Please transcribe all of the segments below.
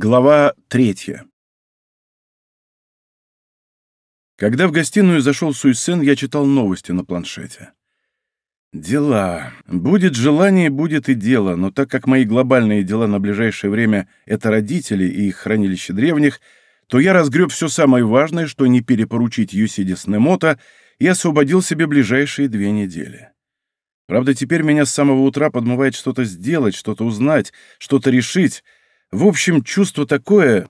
Глава третья. Когда в гостиную зашел Суйсен, я читал новости на планшете. Дела. Будет желание, будет и дело, но так как мои глобальные дела на ближайшее время — это родители и их хранилище древних, то я разгреб все самое важное, что не перепоручить Юсиде Снемота, и освободил себе ближайшие две недели. Правда, теперь меня с самого утра подмывает что-то сделать, что-то узнать, что-то решить — в общем, чувство такое,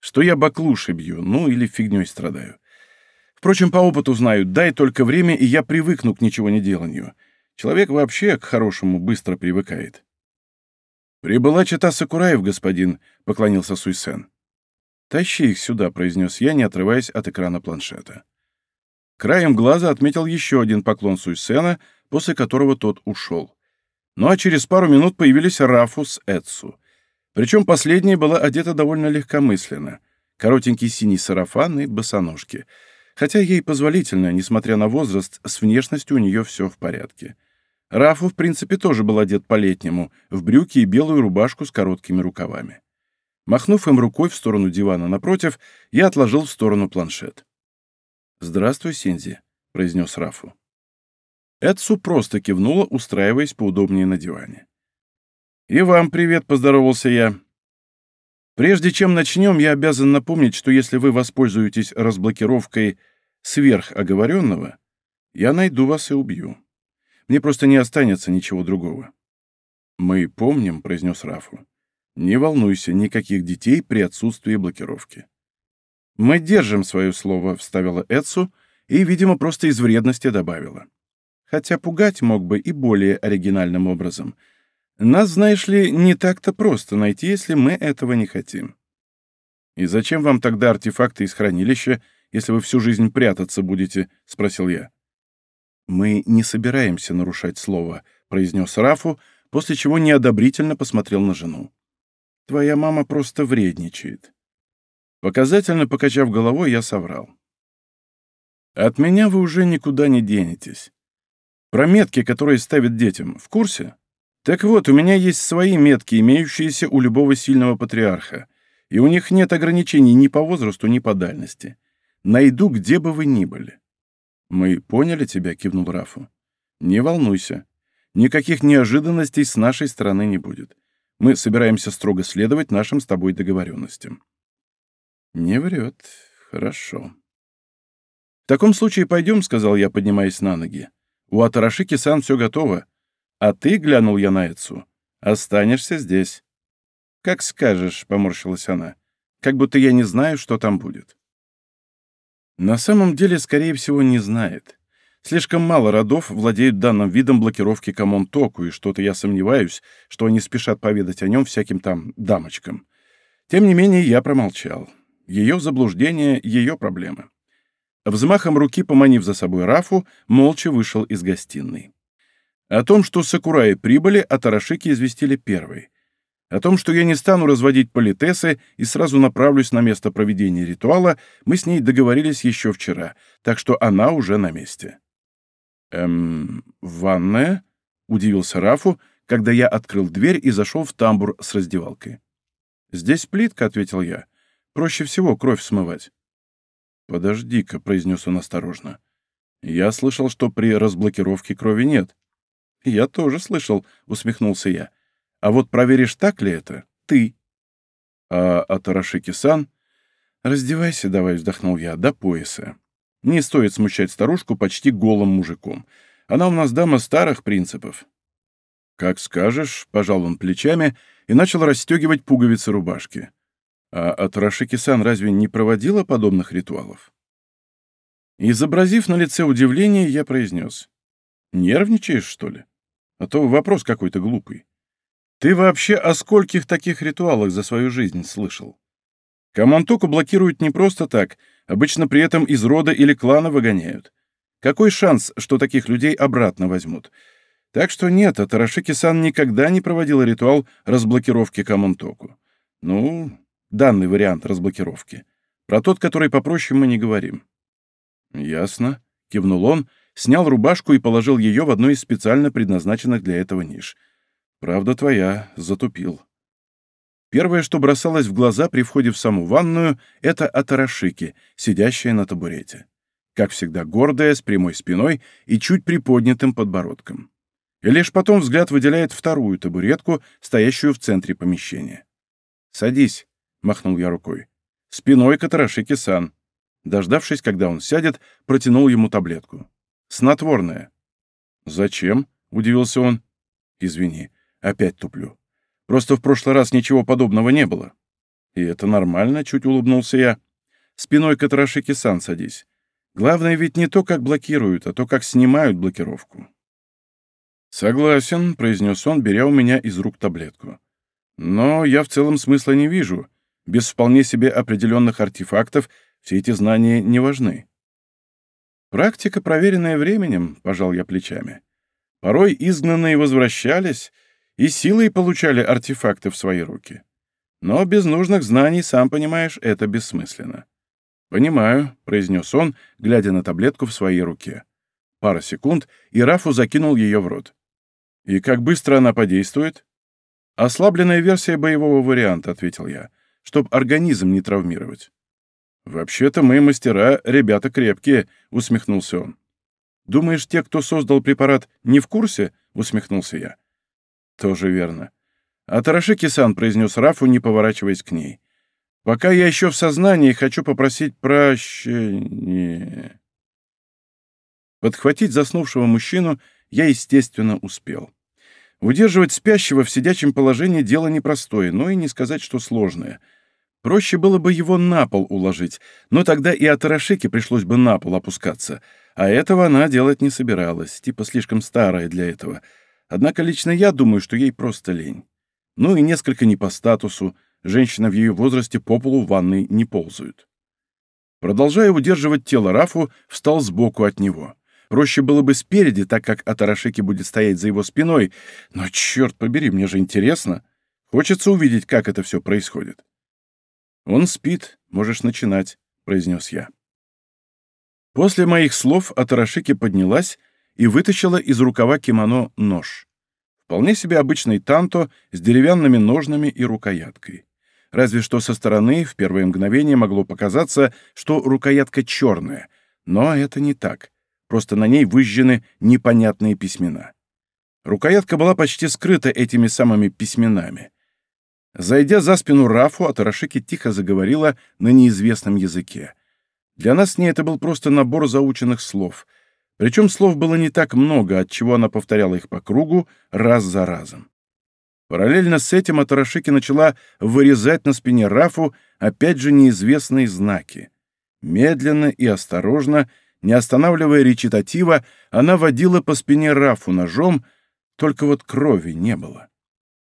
что я баклуши бью, ну или фигней страдаю. Впрочем, по опыту знаю, дай только время, и я привыкну к ничего не деланию. Человек вообще к хорошему быстро привыкает. «Прибыла чита Сакураев, господин», — поклонился Суйсен. «Тащи их сюда», — произнес я, не отрываясь от экрана планшета. Краем глаза отметил еще один поклон Суйсена, после которого тот ушел. Ну а через пару минут появились Рафу с Эдсу. Причем последняя была одета довольно легкомысленно. Коротенький синий сарафан и босоножки. Хотя ей позволительно, несмотря на возраст, с внешностью у нее все в порядке. Рафу, в принципе, тоже был одет по-летнему, в брюки и белую рубашку с короткими рукавами. Махнув им рукой в сторону дивана напротив, я отложил в сторону планшет. «Здравствуй, Синзи», — произнес Рафу. Эдсу просто кивнула, устраиваясь поудобнее на диване. «И вам привет», — поздоровался я. «Прежде чем начнем, я обязан напомнить, что если вы воспользуетесь разблокировкой сверхоговоренного, я найду вас и убью. Мне просто не останется ничего другого». «Мы помним», — произнес Рафу. «Не волнуйся, никаких детей при отсутствии блокировки». «Мы держим свое слово», — вставила Эдсу и, видимо, просто из вредности добавила. Хотя пугать мог бы и более оригинальным образом — нас, знаешь ли, не так-то просто найти, если мы этого не хотим. И зачем вам тогда артефакты из хранилища, если вы всю жизнь прятаться будете? — спросил я. Мы не собираемся нарушать слово, — произнес Рафу, после чего неодобрительно посмотрел на жену. Твоя мама просто вредничает. Показательно покачав головой, я соврал. От меня вы уже никуда не денетесь. Про метки, которые ставят детям, в курсе? Так вот, у меня есть свои метки, имеющиеся у любого сильного патриарха, и у них нет ограничений ни по возрасту, ни по дальности. Найду, где бы вы ни были. «Мы поняли тебя», — кивнул Рафу. «Не волнуйся. Никаких неожиданностей с нашей стороны не будет. Мы собираемся строго следовать нашим с тобой договоренностям». «Не врет. Хорошо». «В таком случае пойдем», — сказал я, поднимаясь на ноги. «У Атарашики-сан все готово. А ты, глянул я на Эцу, останешься здесь. Как скажешь, поморщилась она. Как будто я не знаю, что там будет. На самом деле, скорее всего, не знает. Слишком мало родов владеют данным видом блокировки Камон-Току, и что-то я сомневаюсь, что они спешат поведать о нем всяким там дамочкам. Тем не менее, я промолчал. Ее заблуждение — ее проблемы. Взмахом руки, поманив за собой Рафу, молча вышел из гостиной. О том, что Сакураи прибыли, Атарашики известили первой. О том, что я не стану разводить политесы и сразу направлюсь на место проведения ритуала, мы с ней договорились еще вчера, так что она уже на месте. «Эм, ванная?» — удивился Рафу, когда я открыл дверь и зашел в тамбур с раздевалкой. «Здесь плитка», — ответил я. «Проще всего кровь смывать». «Подожди-ка», — произнес он осторожно. «Я слышал, что при разблокировке крови нет». «Я тоже слышал», — усмехнулся я. «А вот проверишь, так ли это? Ты». «А Атарашики-сан?» «Раздевайся давай», — вздохнул я, — «до пояса. Не стоит смущать старушку почти голым мужиком. Она у нас дама старых принципов». «Как скажешь», — пожал он плечами и начал расстегивать пуговицы рубашки. «А Атарашики-сан разве не проводила подобных ритуалов?» Изобразив на лице удивление, я произнес. «Нервничаешь, что ли?» А то вопрос какой-то глупый. Ты вообще о скольких таких ритуалах за свою жизнь слышал? Камантоку блокируют не просто так, обычно при этом из рода или клана выгоняют. Какой шанс, что таких людей обратно возьмут? Так что нет, Атарашики-сан никогда не проводила ритуал разблокировки Камантоку. Ну, данный вариант разблокировки. Про тот, который попроще, мы не говорим. «Ясно», — кивнул он, — снял рубашку и положил ее в одну из специально предназначенных для этого ниш. «Правда твоя, затупил». Первое, что бросалось в глаза при входе в саму ванную, это Атарашики, сидящая на табурете. Как всегда гордая, с прямой спиной и чуть приподнятым подбородком. И лишь потом взгляд выделяет вторую табуретку, стоящую в центре помещения. «Садись», — махнул я рукой. «Спиной к Атарашики-сан». Дождавшись, когда он сядет, протянул ему таблетку. «Снотворное». «Зачем?» — удивился он. «Извини, опять туплю. Просто в прошлый раз ничего подобного не было». «И это нормально», — чуть улыбнулся я. «Спиной к Атарашики-сан садись. Главное ведь не то, как блокируют, а то, как снимают блокировку». «Согласен», — произнес он, беря у меня из рук таблетку. «Но я в целом смысла не вижу. Без вполне себе определенных артефактов все эти знания не важны». «Практика, проверенная временем», — пожал я плечами. «Порой изгнанные возвращались и силой получали артефакты в свои руки. Но без нужных знаний, сам понимаешь, это бессмысленно». «Понимаю», — произнес он, глядя на таблетку в своей руке. Пара секунд, и Рафу закинул ее в рот. «И как быстро она подействует?» «Ослабленная версия боевого варианта», — ответил я, — «чтоб организм не травмировать». «Вообще-то мы, мастера, ребята крепкие», — усмехнулся он. «Думаешь, те, кто создал препарат, не в курсе?» — усмехнулся я. «Тоже верно». А Тарашики-сан произнес Рафу, не поворачиваясь к ней. «Пока я еще в сознании, хочу попросить прощения». Подхватить заснувшего мужчину я, естественно, успел. Удерживать спящего в сидячем положении дело непростое, но и не сказать, что сложное. Проще было бы его на пол уложить, но тогда и от Арашики пришлось бы на пол опускаться. А этого она делать не собиралась, типа слишком старая для этого. Однако лично я думаю, что ей просто лень. Ну и несколько не по статусу. Женщина в ее возрасте по полу в ванной не ползают. Продолжая удерживать тело Рафу, встал сбоку от него. Проще было бы спереди, так как Атарашеки будет стоять за его спиной, но, черт побери, мне же интересно. Хочется увидеть, как это все происходит. «Он спит, можешь начинать», — произнес я. После моих слов Атарашики поднялась и вытащила из рукава кимоно нож. Вполне себе обычный танто с деревянными ножнами и рукояткой. Разве что со стороны в первое мгновение могло показаться, что рукоятка черная, но это не так просто на ней выжжены непонятные письмена. Рукоятка была почти скрыта этими самыми письменами. Зайдя за спину Рафу, Атарашики тихо заговорила на неизвестном языке. Для нас с ней это был просто набор заученных слов. Причем слов было не так много, отчего она повторяла их по кругу раз за разом. Параллельно с этим Атарашики начала вырезать на спине Рафу опять же неизвестные знаки. Медленно и осторожно — не останавливая речитатива, она водила по спине Рафу ножом, только вот крови не было.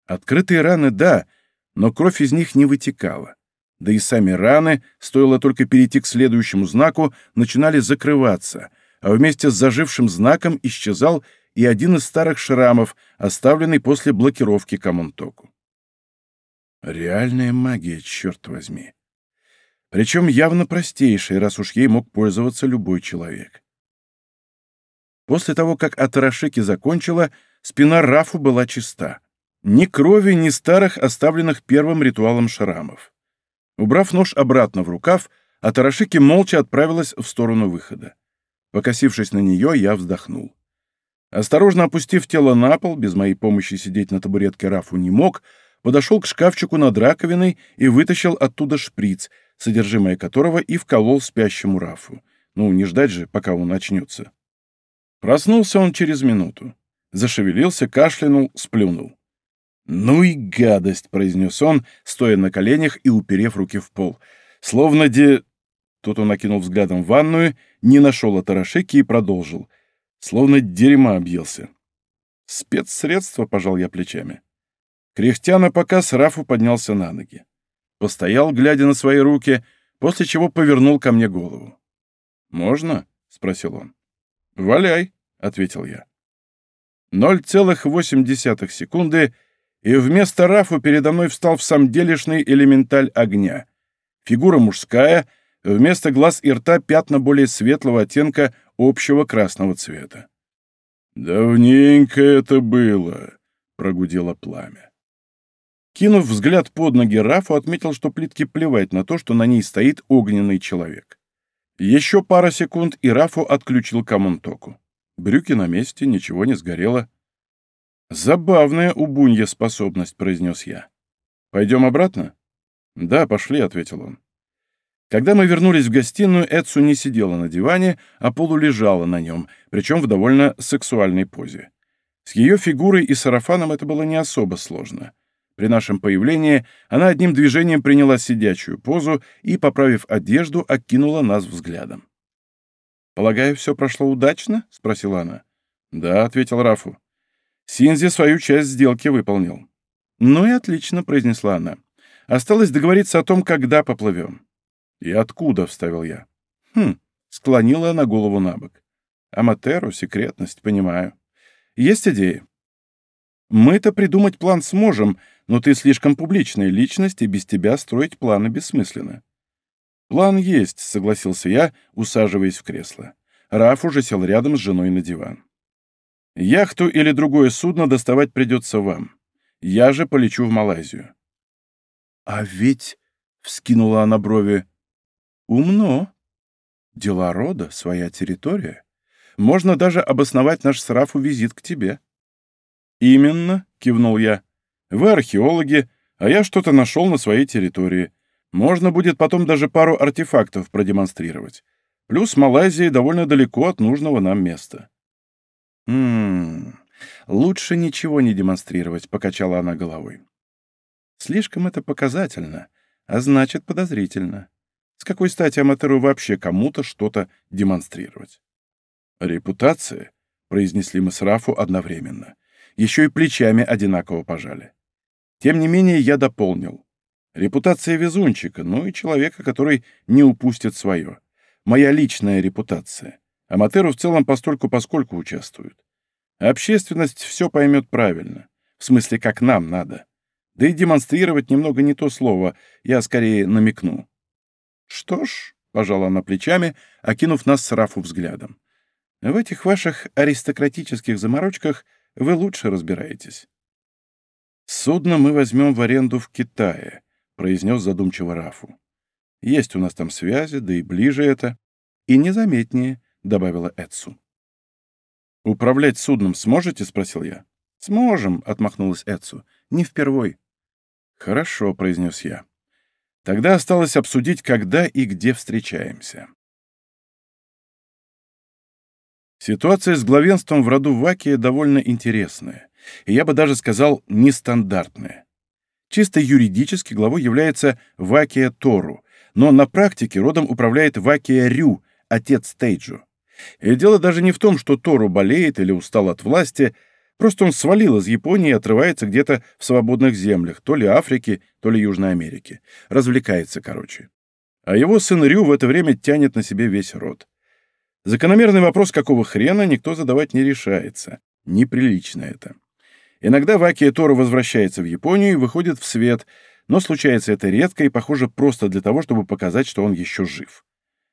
Открытые раны — да, но кровь из них не вытекала. Да и сами раны, стоило только перейти к следующему знаку, начинали закрываться, а вместе с зажившим знаком исчезал и один из старых шрамов, оставленный после блокировки Камонтоку. Реальная магия, черт возьми. Причем явно простейшей, раз уж ей мог пользоваться любой человек. После того, как Атарашики закончила, спина Рафу была чиста. Ни крови, ни старых, оставленных первым ритуалом шрамов. Убрав нож обратно в рукав, Атарашики молча отправилась в сторону выхода. Покосившись на нее, я вздохнул. Осторожно опустив тело на пол, без моей помощи сидеть на табуретке Рафу не мог, подошел к шкафчику над раковиной и вытащил оттуда шприц, содержимое которого и вколол спящему Рафу. Ну, не ждать же, пока он очнется. Проснулся он через минуту. Зашевелился, кашлянул, сплюнул. «Ну и гадость!» — произнес он, стоя на коленях и уперев руки в пол. «Словно де...» Тут он окинул взглядом в ванную, не нашел Атарашеки и продолжил. Словно дерьма объелся. «Спецсредство», — пожал я плечами. Кряхтя на показ, Рафу поднялся на ноги постоял, глядя на свои руки, после чего повернул ко мне голову. «Можно?» — спросил он. «Валяй», — ответил я. 0,8 секунды, и вместо Рафу передо мной встал в самом делешный элементаль огня. Фигура мужская, вместо глаз и рта пятна более светлого оттенка общего красного цвета. «Давненько это было», — прогудело пламя. Кинув взгляд под ноги, Рафу отметил, что плитке плевать на то, что на ней стоит огненный человек. Еще пара секунд, и Рафу отключил коммунтоку. Брюки на месте, ничего не сгорело. «Забавная у Бунья способность», — произнес я. «Пойдем обратно?» «Да, пошли», — ответил он. Когда мы вернулись в гостиную, Эдсу не сидела на диване, а полулежала на нем, причем в довольно сексуальной позе. С ее фигурой и сарафаном это было не особо сложно. При нашем появлении она одним движением приняла сидячую позу и, поправив одежду, окинула нас взглядом. «Полагаю, все прошло удачно?» — спросила она. «Да», — ответил Рафу. «Синзи свою часть сделки выполнил». «Ну и отлично», — произнесла она. «Осталось договориться о том, когда поплывем». «И откуда?» — вставил я. «Хм», — склонила она голову на бок. «Аматеру, секретность, понимаю. Есть идеи?» «Мы-то придумать план сможем, но ты слишком публичная личность, и без тебя строить планы бессмысленно». «План есть», — согласился я, усаживаясь в кресло. Раф уже сел рядом с женой на диван. «Яхту или другое судно доставать придется вам. Я же полечу в Малайзию». «А ведь...» — вскинула она брови. Умно. Дела рода, своя территория. Можно даже обосновать наш с Рафу визит к тебе. Именно, кивнул я. Вы археологи, а я что-то нашел на своей территории. Можно будет потом даже пару артефактов продемонстрировать. Плюс Малайзия довольно далеко от нужного нам места. «Ммм, лучше ничего не демонстрировать», — покачала она головой. «Слишком это показательно, а значит подозрительно. С какой стати аматору вообще кому-то что-то демонстрировать? «Репутация», — произнесли мы с Рафу одновременно. Еще и плечами одинаково пожали. Тем не менее, я дополнил. Репутация везунчика, ну и человека, который не упустит свое. Моя личная репутация. Аматеру в целом постольку-поскольку участвуют. общественность все поймет правильно. В смысле, как нам надо. Да и демонстрировать немного не то слово, я скорее намекну. «Что ж», — пожала она плечами, окинув нас с Рафу взглядом, «в этих ваших аристократических заморочках вы лучше разбираетесь». «Судно мы возьмем в аренду в Китае», — произнес задумчиво Рафу. «Есть у нас там связи, да и ближе это. И незаметнее», — добавила Эдсу. «Управлять судном сможете?» — спросил я. «Сможем», — отмахнулась Эдсу. «Не впервой». «Хорошо», — произнес я. Тогда осталось обсудить, когда и где встречаемся. Ситуация с главенством в роду Вакия довольно интересная, и я бы даже сказал, нестандартная. Чисто юридически главой является Вакия Тору, но на практике родом управляет Вакия Рю, отец Тейджу. И дело даже не в том, что Тору болеет или устал от власти, просто он свалил из Японии и отрывается где-то в свободных землях, то ли Африки, то ли Южной Америки. Развлекается, короче. А его сын Рю в это время тянет на себе весь род. Закономерный вопрос, какого хрена, никто задавать не решается. Неприлично это. Иногда Вакия Тору возвращается в Японию и выходит в свет, но случается это редко и, похоже, просто для того, чтобы показать, что он еще жив.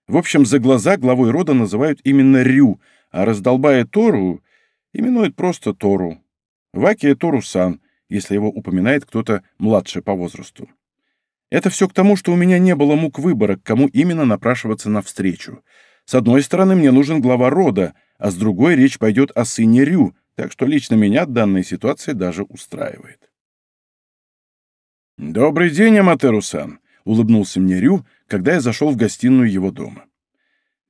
В общем, за глаза главой рода называют именно Рю, а раздолбая Тору именуют просто Тору. Вакия Тору-сан, если его упоминает кто-то младше по возрасту. Это все к тому, что у меня не было мук выбора, к кому именно напрашиваться навстречу. С одной стороны, мне нужен глава рода, а с другой речь пойдет о сыне Рю, так что лично меня данная ситуация даже устраивает. «Добрый день, Аматеру-сан», — улыбнулся мне Рю, когда я зашел в гостиную его дома.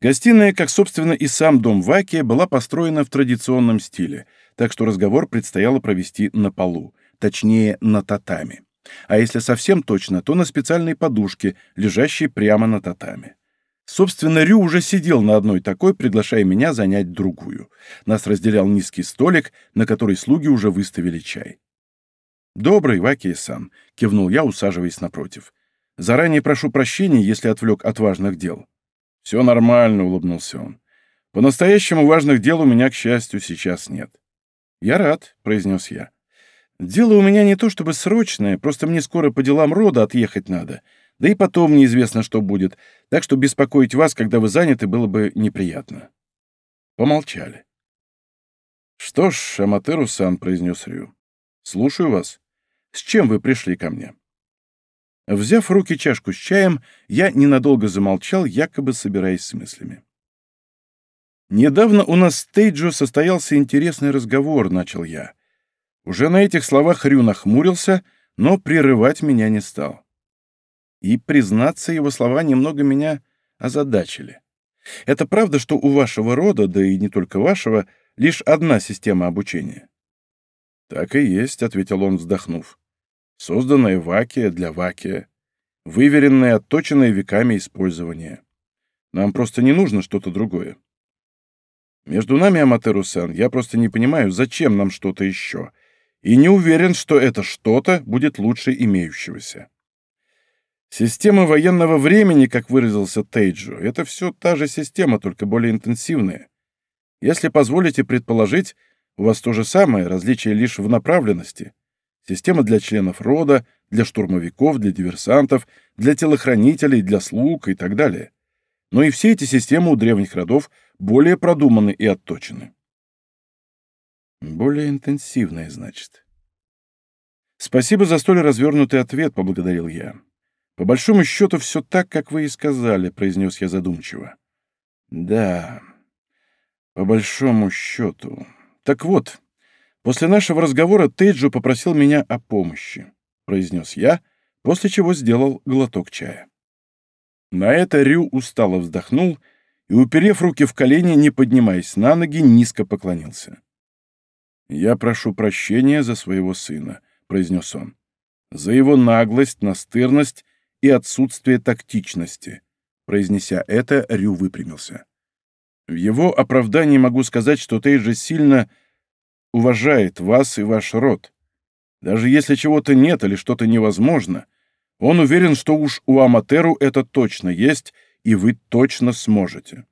Гостиная, как, собственно, и сам дом Вакия, была построена в традиционном стиле, так что разговор предстояло провести на полу точнее, на татами. А если совсем точно, то на специальной подушке, лежащей прямо на татами. Собственно, Рю уже сидел на одной такой, приглашая меня занять другую. Нас разделял низкий столик, на который слуги уже выставили чай. «Добрый, Вакия-сан», — кивнул я, усаживаясь напротив. «Заранее прошу прощения, если отвлек от важных дел». «Все нормально», — улыбнулся он. «По-настоящему важных дел у меня, к счастью, сейчас нет». «Я рад», — произнес я. Дело у меня не то чтобы срочное, просто мне скоро по делам рода отъехать надо. Да и потом неизвестно, что будет, так что беспокоить вас, когда вы заняты, было бы неприятно». Помолчали. «Что ж, Аматеру-сан», — произнес Рю, — «слушаю вас. С чем вы пришли ко мне?» Взяв в руки чашку с чаем, я ненадолго замолчал, якобы собираясь с мыслями. «Недавно у нас с Тейджо состоялся интересный разговор», — начал я. Уже на этих словах Рю нахмурился, но прерывать меня не стал. И, признаться, его слова немного меня озадачили. Это правда, что у вашего рода, да и не только вашего, лишь одна система обучения? «Так и есть», — ответил он, вздохнув. «Созданная Вакия для Вакия, выверенная, отточенная веками использования. Нам просто не нужно что-то другое. Между нами, Аматеру-сан, я просто не понимаю, зачем нам что-то еще, и не уверен, что это что-то будет лучше имеющегося. Система военного времени, как выразился Тейджу, это все та же система, только более интенсивная. Если позволите предположить, у вас то же самое, различие лишь в направленности. Система для членов рода, для штурмовиков, для диверсантов, для телохранителей, для слуг и так далее. Но и все эти системы у древних родов более продуманы и отточены. Более интенсивные, значит. Спасибо за столь развернутый ответ, поблагодарил я. По большому счету, все так, как вы и сказали, произнес я задумчиво. Да, по большому счету. Так вот, после нашего разговора Тейджо попросил меня о помощи, произнес я, после чего сделал глоток чая. На это Рю устало вздохнул и, уперев руки в колени, не поднимаясь на ноги, низко поклонился. «Я прошу прощения за своего сына», — произнес он, — «за его наглость, настырность и отсутствие тактичности». Произнеся это, Рю выпрямился. В его оправдании могу сказать, что Тейджи сильно уважает вас и ваш род. Даже если чего-то нет или что-то невозможно, он уверен, что уж у Аматеру это точно есть, и вы точно сможете.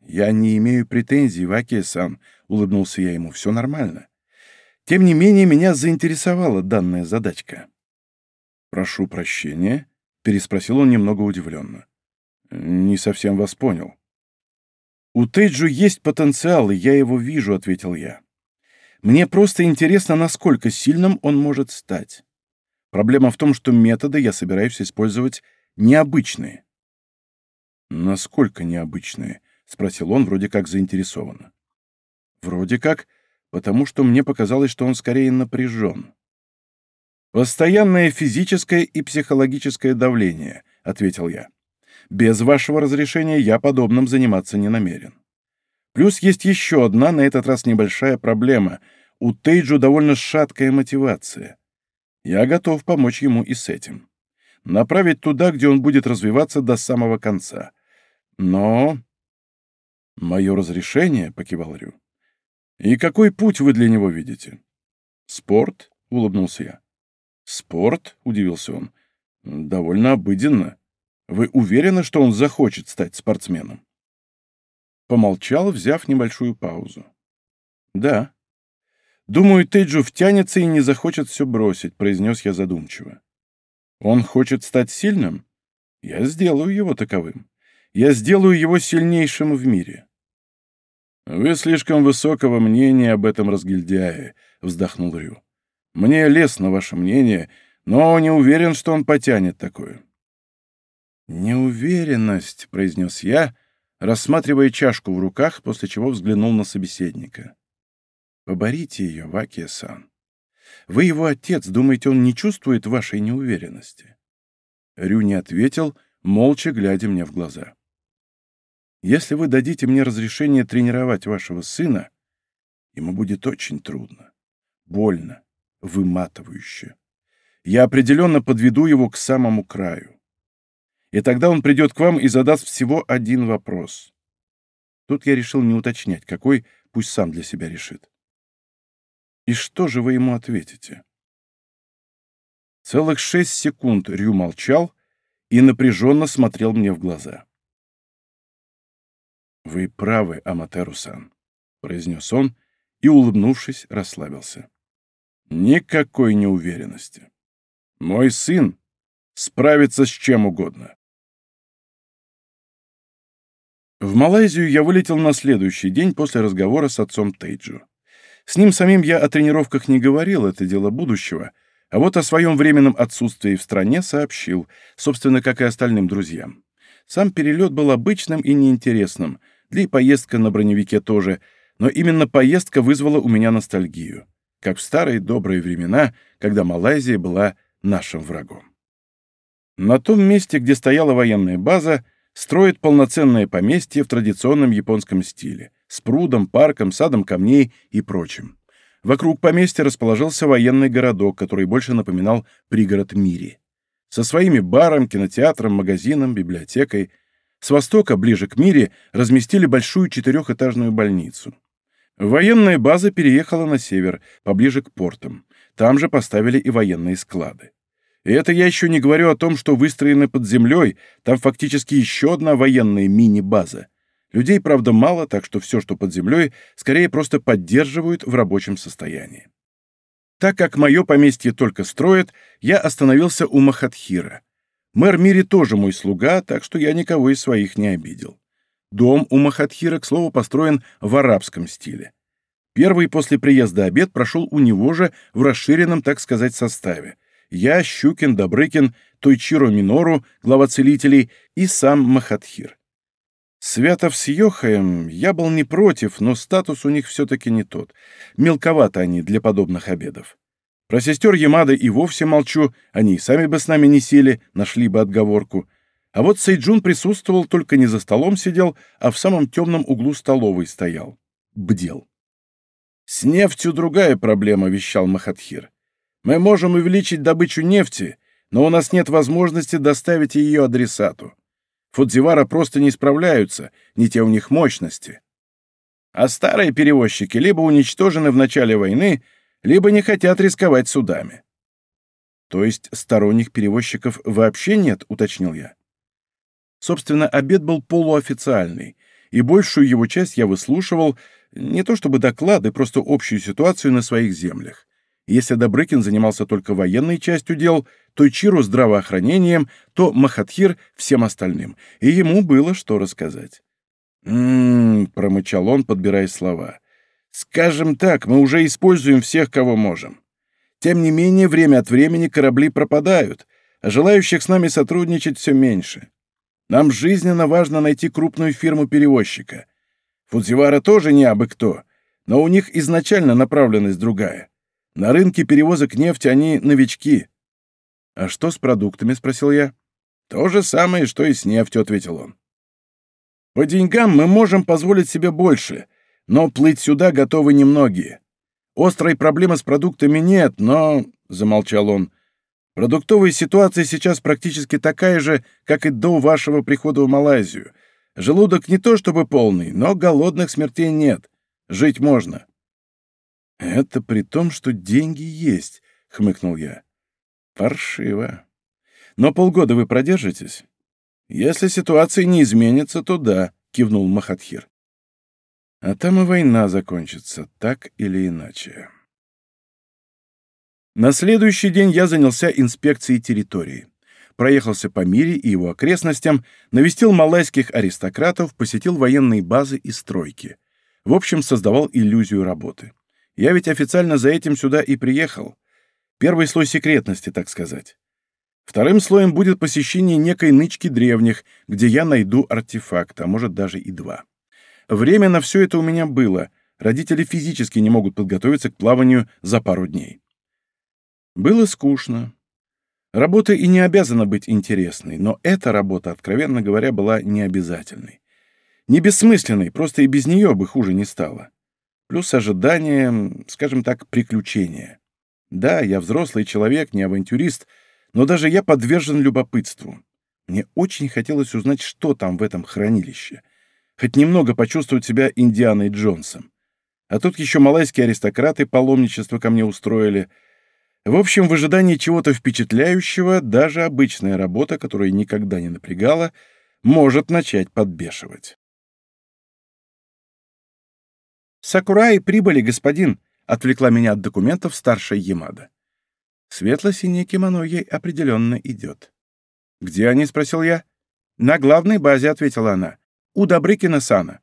«Я не имею претензий, Вакия-сан», — улыбнулся я ему, — «все нормально. Тем не менее, меня заинтересовала данная задачка». «Прошу прощения», — переспросил он немного удивленно. «Не совсем вас понял». «У Тейджу есть потенциал, и я его вижу», — ответил я. «Мне просто интересно, насколько сильным он может стать. Проблема в том, что методы я собираюсь использовать необычные». «Насколько необычные?» — спросил он вроде как заинтересованно. «Вроде как, потому что мне показалось, что он скорее напряжен». «Постоянное физическое и психологическое давление», — ответил я. Без вашего разрешения я подобным заниматься не намерен. Плюс есть еще одна, на этот раз небольшая проблема. У Тейджу довольно шаткая мотивация. Я готов помочь ему и с этим. Направить туда, где он будет развиваться до самого конца. Но... Мое разрешение, — покивал Рю. И какой путь вы для него видите? Спорт, — улыбнулся я. Спорт, — удивился он. Довольно обыденно. Вы уверены, что он захочет стать спортсменом?» Помолчал, взяв небольшую паузу. «Да. Думаю, Тейджу втянется и не захочет все бросить», — произнес я задумчиво. «Он хочет стать сильным? Я сделаю его таковым. Я сделаю его сильнейшим в мире». «Вы слишком высокого мнения об этом разгильдяе», — вздохнул Рю. «Мне лестно ваше мнение, но не уверен, что он потянет такое». «Неуверенность», — произнес я, рассматривая чашку в руках, после чего взглянул на собеседника. «Поборите ее, Вакия-сан. Вы его отец, думаете, он не чувствует вашей неуверенности?» Рю не ответил, молча глядя мне в глаза. «Если вы дадите мне разрешение тренировать вашего сына, ему будет очень трудно, больно, выматывающе. Я определенно подведу его к самому краю и тогда он придет к вам и задаст всего один вопрос. Тут я решил не уточнять, какой, пусть сам для себя решит. И что же вы ему ответите? Целых шесть секунд Рю молчал и напряженно смотрел мне в глаза. «Вы правы, Аматеру-сан», — произнес он и, улыбнувшись, расслабился. «Никакой неуверенности. Мой сын справится с чем угодно. В Малайзию я вылетел на следующий день после разговора с отцом Тейджу. С ним самим я о тренировках не говорил, это дело будущего. А вот о своем временном отсутствии в стране сообщил, собственно, как и остальным друзьям. Сам перелет был обычным и неинтересным, да и поездка на броневике тоже, но именно поездка вызвала у меня ностальгию, как в старые добрые времена, когда Малайзия была нашим врагом. На том месте, где стояла военная база, строят полноценное поместье в традиционном японском стиле, с прудом, парком, садом камней и прочим. Вокруг поместья расположился военный городок, который больше напоминал пригород Мири. Со своими баром, кинотеатром, магазином, библиотекой. С востока, ближе к Мире, разместили большую четырехэтажную больницу. Военная база переехала на север, поближе к портам. Там же поставили и военные склады. И это я еще не говорю о том, что выстроено под землей, там фактически еще одна военная мини-база. Людей, правда, мало, так что все, что под землей, скорее просто поддерживают в рабочем состоянии. Так как мое поместье только строят, я остановился у Махатхира. Мэр Мири тоже мой слуга, так что я никого из своих не обидел. Дом у Махатхира, к слову, построен в арабском стиле. Первый после приезда обед прошел у него же в расширенном, так сказать, составе. Я, Щукин, Добрыкин, Тойчиро Минору, глава целителей, и сам Махатхир. Святов с Йохаем я был не против, но статус у них все-таки не тот. Мелковато они для подобных обедов. Про сестер Ямада и вовсе молчу, они и сами бы с нами не сели, нашли бы отговорку. А вот Сейджун присутствовал, только не за столом сидел, а в самом темном углу столовой стоял. Бдел. «С нефтью другая проблема», — вещал Махатхир. Мы можем увеличить добычу нефти, но у нас нет возможности доставить ее адресату. Фудзивара просто не справляются, не те у них мощности. А старые перевозчики либо уничтожены в начале войны, либо не хотят рисковать судами. То есть сторонних перевозчиков вообще нет, уточнил я. Собственно, обед был полуофициальный, и большую его часть я выслушивал, не то чтобы доклады, просто общую ситуацию на своих землях. Если Добрыкин занимался только военной частью дел, то Чиру здравоохранением, то Махатхир всем остальным, и ему было что рассказать. «М-м-м», промычал он, подбирая слова. «Скажем так, мы уже используем всех, кого можем. Тем не менее, время от времени корабли пропадают, а желающих с нами сотрудничать все меньше. Нам жизненно важно найти крупную фирму-перевозчика. Фудзивара тоже не абы кто, но у них изначально направленность другая. На рынке перевозок нефти они новички. «А что с продуктами?» — спросил я. «То же самое, что и с нефтью», — ответил он. «По деньгам мы можем позволить себе больше, но плыть сюда готовы немногие. Острой проблемы с продуктами нет, но...» — замолчал он. «Продуктовая ситуация сейчас практически такая же, как и до вашего прихода в Малайзию. Желудок не то чтобы полный, но голодных смертей нет. Жить можно. «Это при том, что деньги есть», — хмыкнул я. «Паршиво. Но полгода вы продержитесь?» «Если ситуация не изменится, то да», — кивнул Махатхир. «А там и война закончится, так или иначе». На следующий день я занялся инспекцией территории. Проехался по мире и его окрестностям, навестил малайских аристократов, посетил военные базы и стройки. В общем, создавал иллюзию работы. Я ведь официально за этим сюда и приехал. Первый слой секретности, так сказать. Вторым слоем будет посещение некой нычки древних, где я найду артефакт, а может даже и два. Время на все это у меня было. Родители физически не могут подготовиться к плаванию за пару дней. Было скучно. Работа и не обязана быть интересной, но эта работа, откровенно говоря, была необязательной. Не бессмысленной, просто и без нее бы хуже не стало. Плюс ожидание, скажем так, приключения. Да, я взрослый человек, не авантюрист, но даже я подвержен любопытству. Мне очень хотелось узнать, что там в этом хранилище. Хоть немного почувствовать себя Индианой Джонсом. А тут еще малайские аристократы паломничество ко мне устроили. В общем, в ожидании чего-то впечатляющего даже обычная работа, которая никогда не напрягала, может начать подбешивать. «Сакураи прибыли, господин!» — отвлекла меня от документов старшая Ямада. Светло-синее кимоно ей определенно идет. «Где они?» — спросил я. «На главной базе», — ответила она. «У Добрыкина Сана».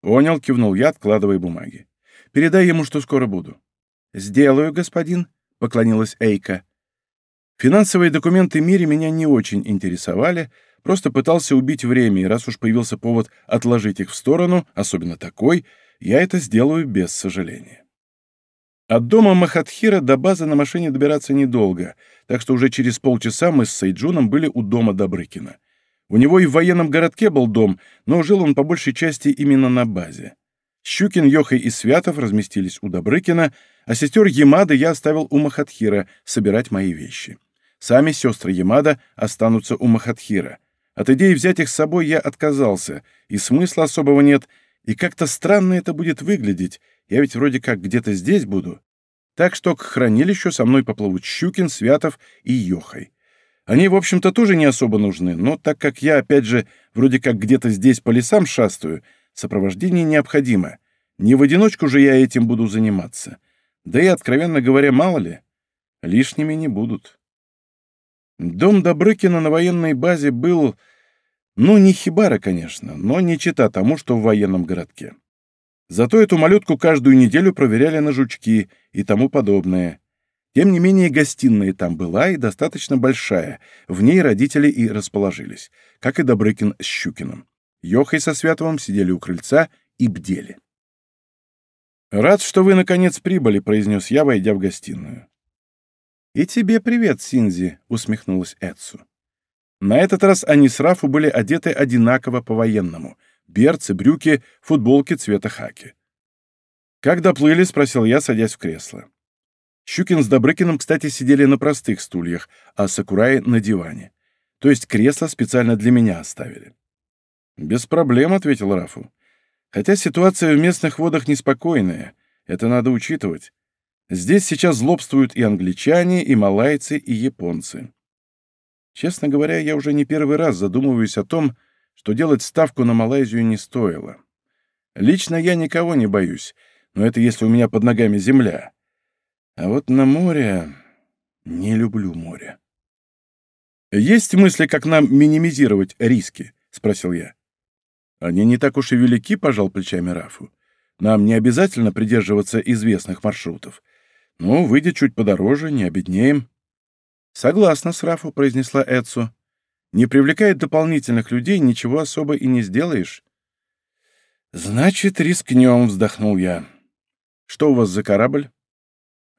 «Понял», — кивнул я, откладывая бумаги. «Передай ему, что скоро буду». «Сделаю, господин», — поклонилась Эйка. Финансовые документы Мире меня не очень интересовали, просто пытался убить время, и раз уж появился повод отложить их в сторону, особенно такой, я это сделаю без сожаления. От дома Махатхира до базы на машине добираться недолго, так что уже через полчаса мы с Сайджуном были у дома Добрыкина. У него и в военном городке был дом, но жил он по большей части именно на базе. Щукин, Йохай и Святов разместились у Добрыкина, а сестер Ямады я оставил у Махатхира собирать мои вещи. Сами сестры Ямада останутся у Махатхира. От идеи взять их с собой я отказался, и смысла особого нет, и как-то странно это будет выглядеть, я ведь вроде как где-то здесь буду. Так что к хранилищу со мной поплывут Щукин, Святов и Йохай. Они, в общем-то, тоже не особо нужны, но так как я, опять же, вроде как где-то здесь по лесам шастаю, сопровождение необходимо. Не в одиночку же я этим буду заниматься. Да и, откровенно говоря, мало ли, лишними не будут. Дом Добрыкина на военной базе был, ну, не хибара, конечно, но не чита тому, что в военном городке. Зато эту малютку каждую неделю проверяли на жучки и тому подобное. Тем не менее, гостиная там была и достаточно большая, в ней родители и расположились, как и Добрыкин с Щукиным. Йохой со Святовым сидели у крыльца и бдели. «Рад, что вы, наконец, прибыли», — произнес я, войдя в гостиную. «И тебе привет, Синзи», — усмехнулась Эдсу. На этот раз они с Рафу были одеты одинаково по-военному — берцы, брюки, футболки цвета хаки. «Как доплыли?» — спросил я, садясь в кресло. Щукин с Добрыкиным, кстати, сидели на простых стульях, а Сакурай — на диване. То есть кресло специально для меня оставили. «Без проблем», — ответил Рафу. «Хотя ситуация в местных водах неспокойная. Это надо учитывать. Здесь сейчас злобствуют и англичане, и малайцы, и японцы. Честно говоря, я уже не первый раз задумываюсь о том, что делать ставку на Малайзию не стоило. Лично я никого не боюсь, но это если у меня под ногами земля. А вот на море... Не люблю море. «Есть мысли, как нам минимизировать риски?» — спросил я. «Они не так уж и велики», — пожал плечами Рафу. «Нам не обязательно придерживаться известных маршрутов. Ну, выйдет чуть подороже, не обеднеем». «Согласна с Рафу», — произнесла Эдсу. «Не привлекает дополнительных людей, ничего особо и не сделаешь». «Значит, рискнем», — вздохнул я. «Что у вас за корабль?»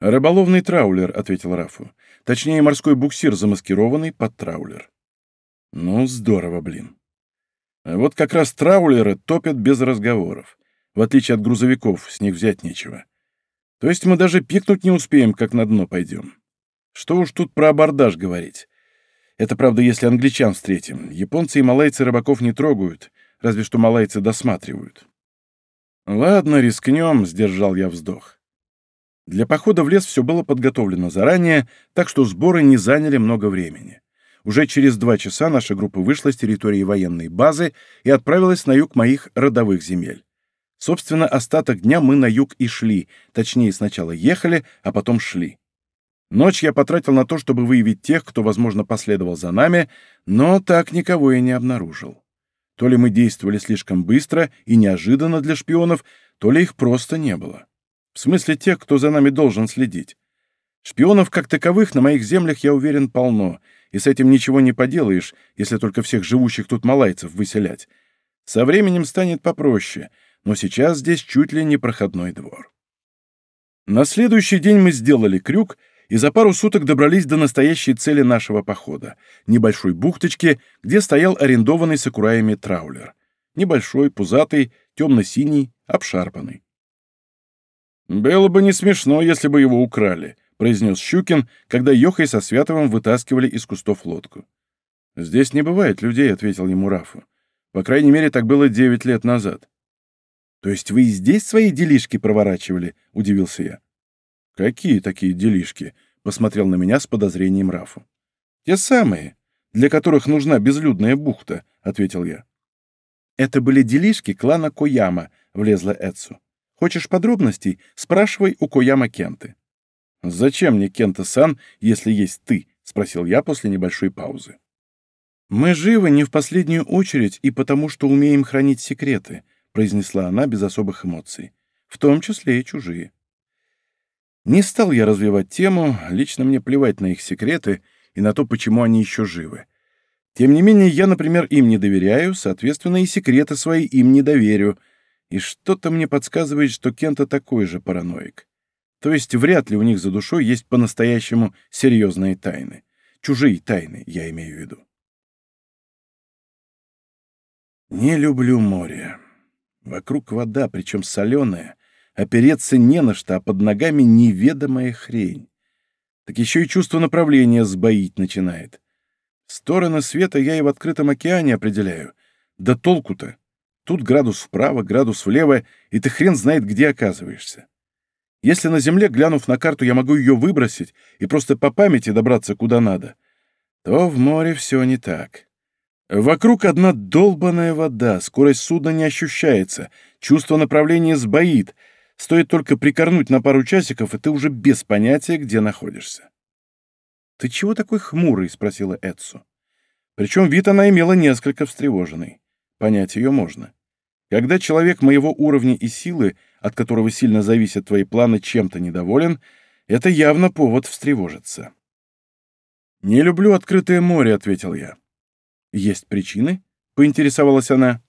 «Рыболовный траулер», — ответил Рафу. «Точнее, морской буксир, замаскированный под траулер». «Ну, здорово, блин». Вот как раз траулеры топят без разговоров. В отличие от грузовиков, с них взять нечего. То есть мы даже пикнуть не успеем, как на дно пойдем. Что уж тут про абордаж говорить. Это правда, если англичан встретим. Японцы и малайцы рыбаков не трогают, разве что малайцы досматривают. «Ладно, рискнем», — сдержал я вздох. Для похода в лес все было подготовлено заранее, так что сборы не заняли много времени. Уже через два часа наша группа вышла с территории военной базы и отправилась на юг моих родовых земель. Собственно, остаток дня мы на юг и шли, точнее, сначала ехали, а потом шли. Ночь я потратил на то, чтобы выявить тех, кто, возможно, последовал за нами, но так никого и не обнаружил. То ли мы действовали слишком быстро и неожиданно для шпионов, то ли их просто не было. В смысле тех, кто за нами должен следить. Шпионов как таковых на моих землях, я уверен, полно, и с этим ничего не поделаешь, если только всех живущих тут малайцев выселять. Со временем станет попроще, но сейчас здесь чуть ли не проходной двор. На следующий день мы сделали крюк и за пару суток добрались до настоящей цели нашего похода — небольшой бухточки, где стоял арендованный сакураями траулер. Небольшой, пузатый, темно-синий, обшарпанный. «Было бы не смешно, если бы его украли», — произнес Щукин, когда Йохой со Святовым вытаскивали из кустов лодку. «Здесь не бывает людей», — ответил ему Рафу. «По крайней мере, так было девять лет назад». «То есть вы и здесь свои делишки проворачивали?» — удивился я. «Какие такие делишки?» — посмотрел на меня с подозрением Рафу. «Те самые, для которых нужна безлюдная бухта», — ответил я. «Это были делишки клана Кояма», — влезла Эцу. Хочешь подробностей? Спрашивай у Кояма Кенты». «Зачем мне Кента-сан, если есть ты?» — спросил я после небольшой паузы. «Мы живы не в последнюю очередь и потому, что умеем хранить секреты», — произнесла она без особых эмоций, в том числе и чужие. Не стал я развивать тему, лично мне плевать на их секреты, и на то, почему они еще живы. Тем не менее, я, например, им не доверяю, соответственно, и секреты свои им не доверю. И что-то мне подсказывает, что Кента такой же параноик. То есть вряд ли у них за душой есть по-настоящему серьезные тайны. Чужие тайны, я имею в виду. Не люблю море. Вокруг вода, причем соленая, опереться не на что, а под ногами неведомая хрень. Так еще и чувство направления сбоить начинает. Стороны света я и в открытом океане определяю. Да толку-то? Тут градус вправо, градус влево, и ты хрен знает, где оказываешься. Если на Земле, глянув на карту, я могу ее выбросить и просто по памяти добраться куда надо, то в море все не так. Вокруг одна долбаная вода, скорость судна не ощущается, чувство направления сбоит. Стоит только прикорнуть на пару часиков, и ты уже без понятия, где находишься. «Ты чего такой хмурый?» — спросила Эдсу. Причем вид она имела несколько встревоженный. Понять ее можно. Когда человек моего уровня и силы, от которого сильно зависят твои планы, чем-то недоволен, это явно повод встревожиться. «Не люблю открытое море», — ответил я. «Есть причины?» — поинтересовалась она.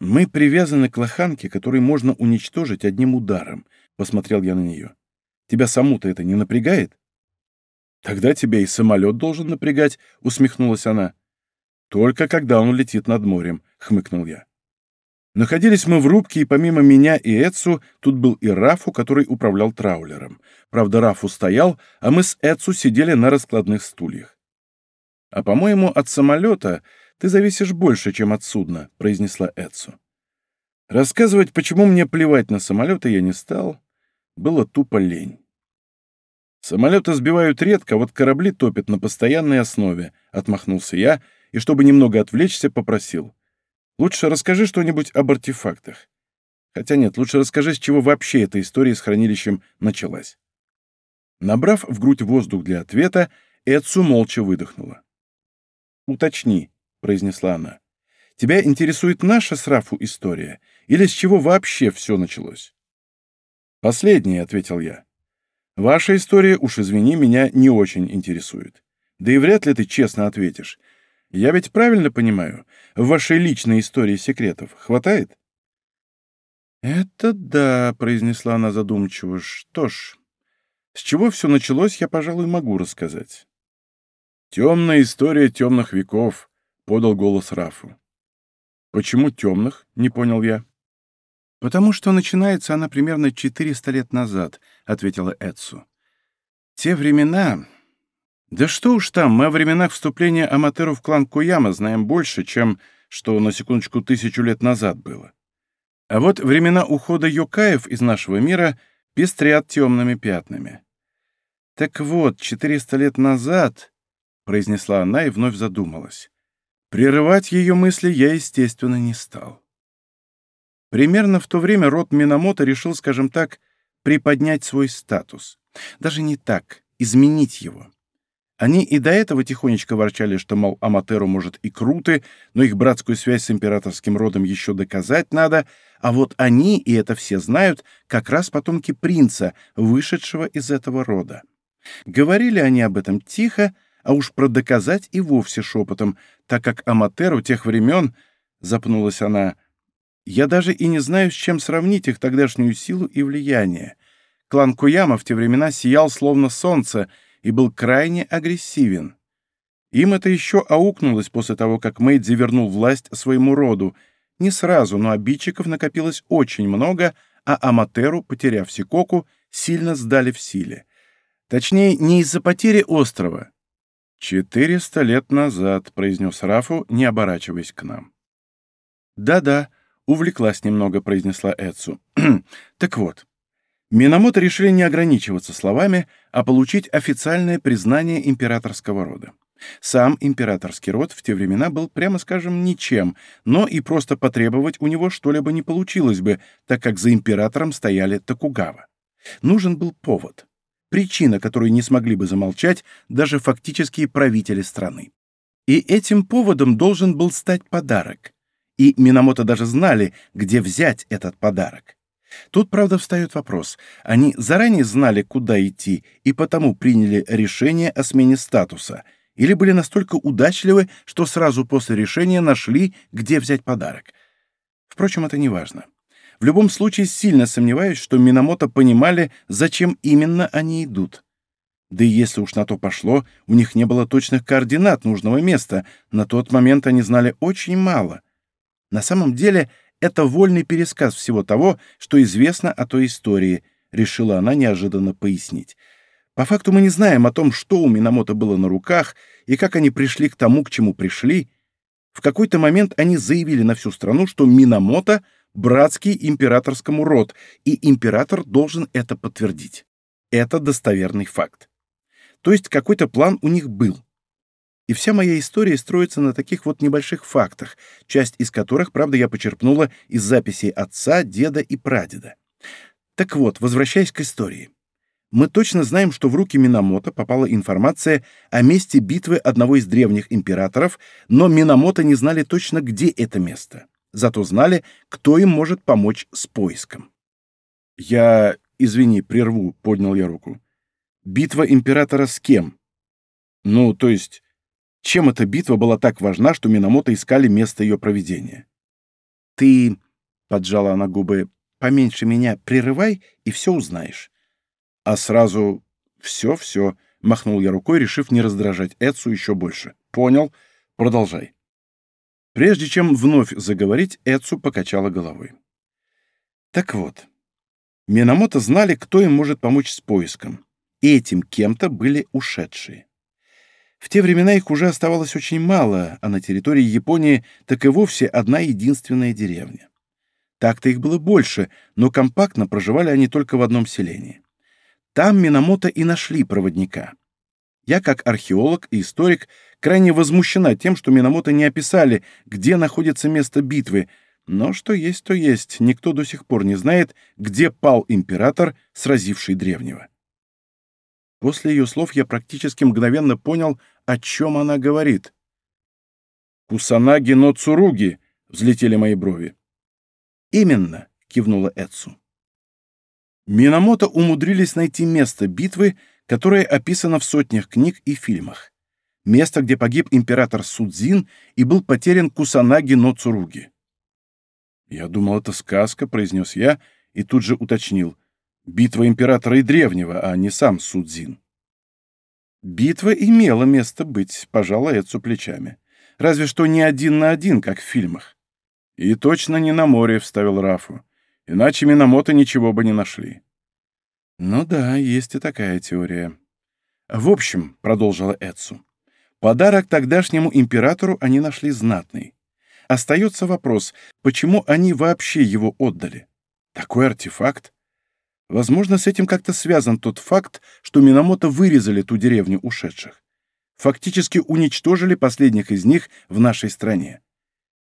«Мы привязаны к лоханке, который можно уничтожить одним ударом», — посмотрел я на нее. «Тебя саму-то это не напрягает?» «Тогда тебя и самолет должен напрягать», — усмехнулась она. «Только когда он летит над морем», — хмыкнул я. Находились мы в рубке, и помимо меня и Эцу, тут был и Рафу, который управлял траулером. Правда, Рафу стоял, а мы с Эцу сидели на раскладных стульях. «А, по-моему, от самолета ты зависишь больше, чем от судна», — произнесла Эцу. Рассказывать, почему мне плевать на самолеты, я не стал. Было тупо лень. Самолеты сбивают редко, вот корабли топят на постоянной основе, отмахнулся я и, чтобы немного отвлечься, попросил. Лучше расскажи что-нибудь об артефактах. Хотя нет, лучше расскажи, с чего вообще эта история с хранилищем началась. Набрав в грудь воздух для ответа, Эдсу молча выдохнула. «Уточни», — произнесла она. «Тебя интересует наша с Рафу история, или с чего вообще все началось?» «Последнее», — ответил я. Ваша история, уж извини, меня не очень интересует. Да и вряд ли ты честно ответишь. Я ведь правильно понимаю, в вашей личной истории секретов хватает? «Это да», — произнесла она задумчиво. «Что ж, с чего все началось, я, пожалуй, могу рассказать». «Темная история темных веков», — подал голос Рафу. «Почему темных?» — не понял я. «Потому что начинается она примерно 400 лет назад», — ответила Эдсу. «Те времена...» «Да что уж там, мы о временах вступления Аматеру в клан Куяма знаем больше, чем, что, на секундочку, тысячу лет назад было. А вот времена ухода Йокаев из нашего мира пестрят темными пятнами. Так вот, 400 лет назад...» — произнесла она и вновь задумалась. Прерывать ее мысли я, естественно, не стал. Примерно в то время род Минамото решил, скажем так, приподнять свой статус. Даже не так, изменить его. Они и до этого тихонечко ворчали, что, мол, Аматеру может и круты, но их братскую связь с императорским родом еще доказать надо, а вот они, и это все знают, как раз потомки принца, вышедшего из этого рода. Говорили они об этом тихо, а уж про доказать и вовсе шепотом, так как Аматеру тех времен, запнулась она, я даже и не знаю, с чем сравнить их тогдашнюю силу и влияние. Клан Куяма в те времена сиял словно солнце и был крайне агрессивен. Им это еще аукнулось после того, как Мэйдзи вернул власть своему роду. Не сразу, но обидчиков накопилось очень много, а Аматеру, потеряв Сикоку, сильно сдали в силе. Точнее, не из-за потери острова. «Четыреста лет назад», — произнес Рафу, не оборачиваясь к нам. «Да-да», Увлеклась немного, произнесла Эцу. так вот, Минамото решили не ограничиваться словами, а получить официальное признание императорского рода. Сам императорский род в те времена был, прямо скажем, ничем, но и просто потребовать у него что-либо не получилось бы, так как за императором стояли Токугава. Нужен был повод. Причина, которую не смогли бы замолчать даже фактические правители страны. И этим поводом должен был стать подарок и Минамото даже знали, где взять этот подарок. Тут, правда, встает вопрос. Они заранее знали, куда идти, и потому приняли решение о смене статуса, или были настолько удачливы, что сразу после решения нашли, где взять подарок. Впрочем, это не важно. В любом случае, сильно сомневаюсь, что Минамото понимали, зачем именно они идут. Да и если уж на то пошло, у них не было точных координат нужного места, на тот момент они знали очень мало. На самом деле, это вольный пересказ всего того, что известно о той истории, решила она неожиданно пояснить. По факту мы не знаем о том, что у Минамото было на руках и как они пришли к тому, к чему пришли. В какой-то момент они заявили на всю страну, что Минамото — братский императорскому род, и император должен это подтвердить. Это достоверный факт. То есть какой-то план у них был. И вся моя история строится на таких вот небольших фактах, часть из которых, правда, я почерпнула из записей отца, деда и прадеда. Так вот, возвращаясь к истории. Мы точно знаем, что в руки Минамото попала информация о месте битвы одного из древних императоров, но Минамото не знали точно, где это место. Зато знали, кто им может помочь с поиском. «Я, извини, прерву», — поднял я руку. «Битва императора с кем?» «Ну, то есть, чем эта битва была так важна, что Минамото искали место ее проведения? «Ты...» — поджала она губы. «Поменьше меня прерывай, и все узнаешь». А сразу «все-все», — махнул я рукой, решив не раздражать Эцу еще больше. «Понял. Продолжай». Прежде чем вновь заговорить, Эцу покачала головой. Так вот, Минамото знали, кто им может помочь с поиском. И этим кем-то были ушедшие. В те времена их уже оставалось очень мало, а на территории Японии так и вовсе одна единственная деревня. Так-то их было больше, но компактно проживали они только в одном селении. Там Минамото и нашли проводника. Я, как археолог и историк, крайне возмущена тем, что Минамото не описали, где находится место битвы, но что есть, то есть, никто до сих пор не знает, где пал император, сразивший древнего. После ее слов я практически мгновенно понял, о чем она говорит. «Кусанаги но Цуруги!» — взлетели мои брови. «Именно!» — кивнула Эцу. Минамото умудрились найти место битвы, которое описано в сотнях книг и фильмах. Место, где погиб император Судзин и был потерян Кусанаги но. «Я думал, это сказка», — произнес я и тут же уточнил. Битва императора и древнего, а не сам Судзин. Битва имела место быть, пожалуй, Эцу плечами. Разве что не один на один, как в фильмах. И точно не на море, вставил Рафу. Иначе Минамото ничего бы не нашли. Ну да, есть и такая теория. В общем, продолжила Эцу, подарок тогдашнему императору они нашли знатный. Остается вопрос, почему они вообще его отдали? Такой артефакт Возможно, с этим как-то связан тот факт, что Минамото вырезали ту деревню ушедших. Фактически уничтожили последних из них в нашей стране.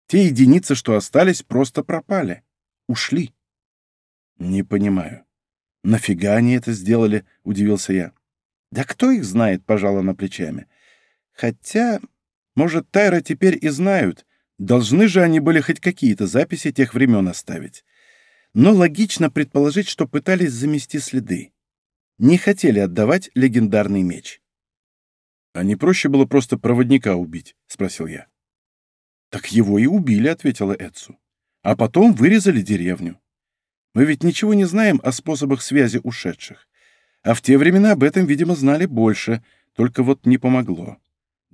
Те единицы, что остались, просто пропали. Ушли. Не понимаю. Нафига они это сделали? Удивился я. Да кто их знает, пожала на плечами. Хотя, может, Тайра теперь и знают. Должны же они были хоть какие-то записи тех времен оставить но логично предположить, что пытались замести следы. Не хотели отдавать легендарный меч. «А не проще было просто проводника убить?» — спросил я. «Так его и убили», — ответила Эдсу. «А потом вырезали деревню. Мы ведь ничего не знаем о способах связи ушедших. А в те времена об этом, видимо, знали больше, только вот не помогло.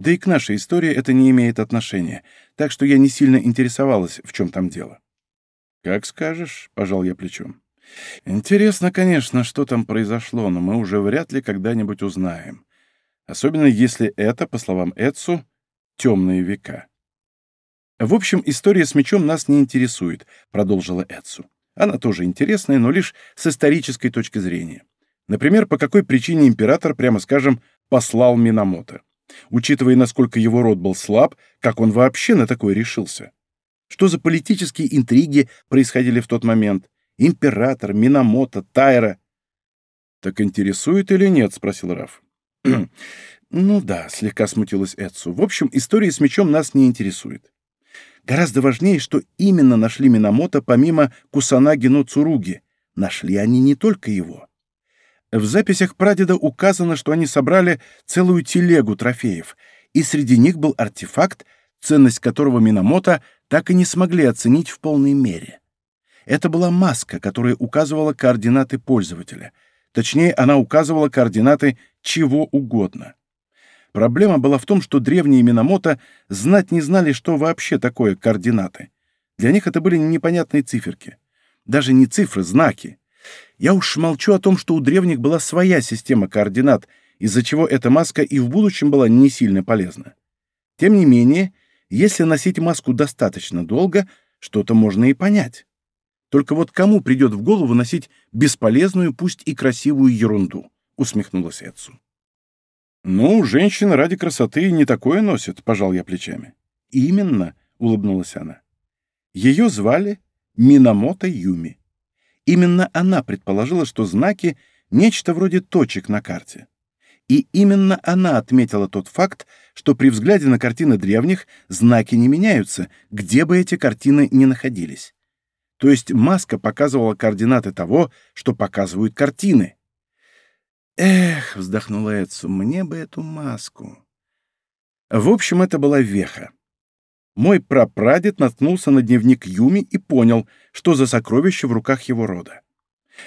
Да и к нашей истории это не имеет отношения, так что я не сильно интересовалась, в чем там дело». «Как скажешь», — пожал я плечом. «Интересно, конечно, что там произошло, но мы уже вряд ли когда-нибудь узнаем. Особенно если это, по словам Эдсу, темные века». «В общем, история с мечом нас не интересует», — продолжила Эдсу. «Она тоже интересная, но лишь с исторической точки зрения. Например, по какой причине император, прямо скажем, послал Минамото. Учитывая, насколько его род был слаб, как он вообще на такое решился?» Что за политические интриги происходили в тот момент? Император, Минамото, Тайра. «Так интересует или нет?» — спросил Раф. «Ну да», — слегка смутилась Эдсу. «В общем, история с мечом нас не интересует. Гораздо важнее, что именно нашли Минамото помимо Кусанаги но Цуруги, нашли они не только его. В записях прадеда указано, что они собрали целую телегу трофеев, и среди них был артефакт, ценность которого Минамото так и не смогли оценить в полной мере. Это была маска, которая указывала координаты пользователя. Точнее, она указывала координаты чего угодно. Проблема была в том, что древние Минамото знать не знали, что вообще такое координаты. Для них это были непонятные циферки. Даже не цифры, знаки. Я уж молчу о том, что у древних была своя система координат, из-за чего эта маска и в будущем была не сильно полезна. Тем не менее, если носить маску достаточно долго, что-то можно и понять. Только вот кому придет в голову носить бесполезную, пусть и красивую ерунду? Усмехнулась Эдсу. «Ну, женщина ради красоты не такое носит», — пожал я плечами. «Именно», — улыбнулась она. Ее звали Минамото Юми. Именно она предположила, что знаки — нечто вроде точек на карте. И именно она отметила тот факт, что при взгляде на картины древних знаки не меняются, где бы эти картины ни находились. То есть маска показывала координаты того, что показывают картины. «Эх», — вздохнула Эдсу, — «мне бы эту маску». В общем, это была веха. Мой прапрадед наткнулся на дневник Юми и понял, что за сокровище в руках его рода.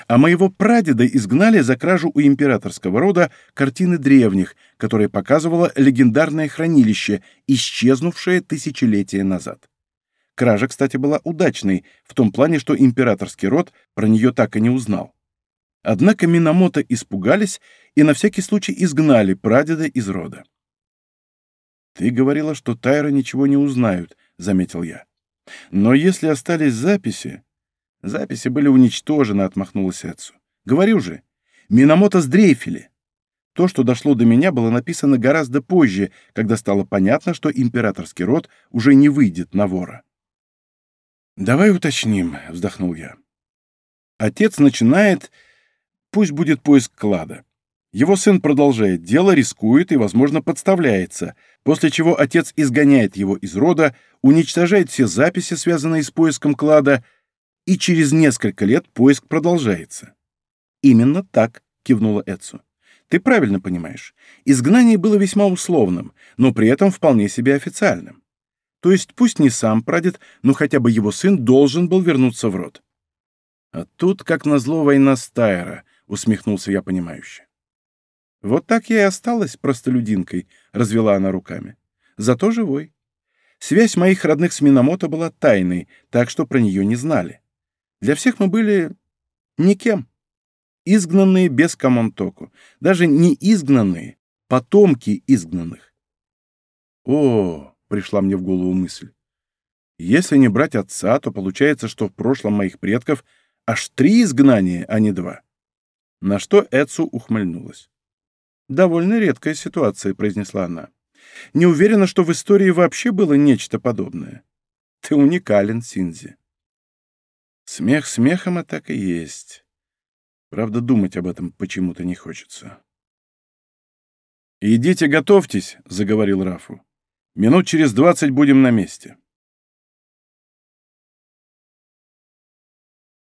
А моего прадеда изгнали за кражу у императорского рода картины древних, которая показывала легендарное хранилище, исчезнувшее тысячелетия назад. Кража, кстати, была удачной, в том плане, что императорский род про нее так и не узнал. Однако Минамото испугались и на всякий случай изгнали прадеда из рода. «Ты говорила, что Тайра ничего не узнают», — заметил я. «Но если остались записи...» «Записи были уничтожены», — отмахнулась Эцу. «Говорю же, Минамото сдрейфили. То, что дошло до меня, было написано гораздо позже, когда стало понятно, что императорский род уже не выйдет на вора». «Давай уточним», — вздохнул я. Отец начинает Пусть будет поиск клада. Его сын продолжает дело, рискует и, возможно, подставляется, после чего отец изгоняет его из рода, уничтожает все записи, связанные с поиском клада, и через несколько лет поиск продолжается. «Именно так», — кивнула Эдсу. «Ты правильно понимаешь. Изгнание было весьма условным, но при этом вполне себе официальным. То есть пусть не сам прадед, но хотя бы его сын должен был вернуться в род. А тут, как назло, война с Тайра —— усмехнулся я понимающе. «Вот так я и осталась простолюдинкой», — развела она руками. «Зато живой. Связь моих родных с Минамото была тайной, так что про нее не знали. Для всех мы были никем. Изгнанные без Камонтоку. Даже не изгнанные, потомки изгнанных. О, пришла мне в голову мысль. Если не брать отца, то получается, что в прошлом моих предков аж три изгнания, а не два. На что Эцу ухмыльнулась. «Довольно редкая ситуация», — произнесла она. «Не уверена, что в истории вообще было нечто подобное. Ты уникален, Синзи». Смех смехом, а так и есть. Правда, думать об этом почему-то не хочется. «Идите, готовьтесь», — заговорил Рафу. «Минут через двадцать будем на месте».